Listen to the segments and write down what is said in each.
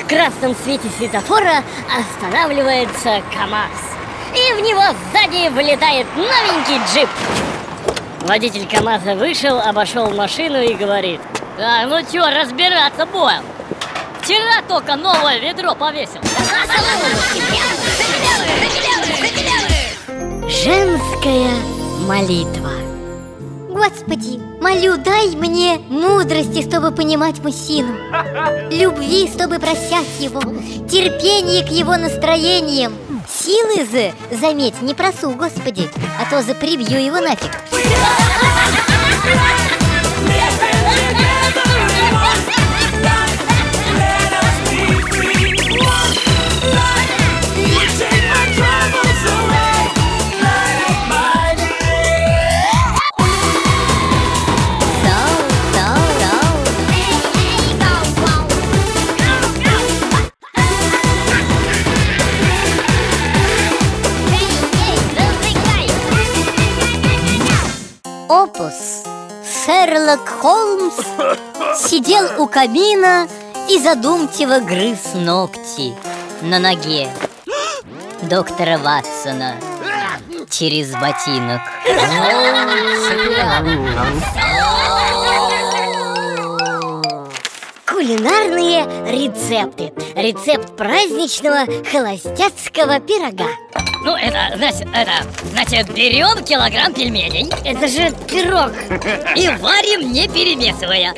красном свете светофора останавливается КамАЗ. И в него сзади вылетает новенький джип. Водитель КамАЗа вышел, обошел машину и говорит Так, ну чё, разбираться будем? Вчера только новое ведро повесил Женская молитва. Господи, молю, дай мне мудрости, чтобы понимать мужчину. Любви, чтобы прощать его. Терпение к его настроениям. Силы же, заметь, не просу, Господи А то за прибью его нафиг Опус Шерлок Холмс сидел у камина и задумчиво грыз ногти на ноге доктора Ватсона через ботинок. Кулинарные рецепты. Рецепт праздничного холостяцкого пирога. Ну, это, значит, это, значит, берем килограмм пельменей Это же пирог. и варим, не перемешивая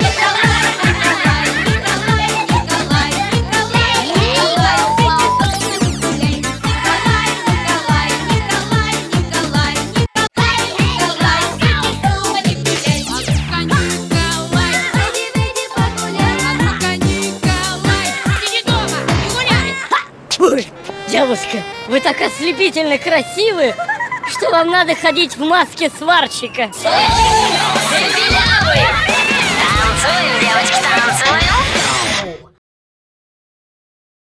девушка, вы так ослепительно красивы, что вам надо ходить в маске сварщика. Танцуем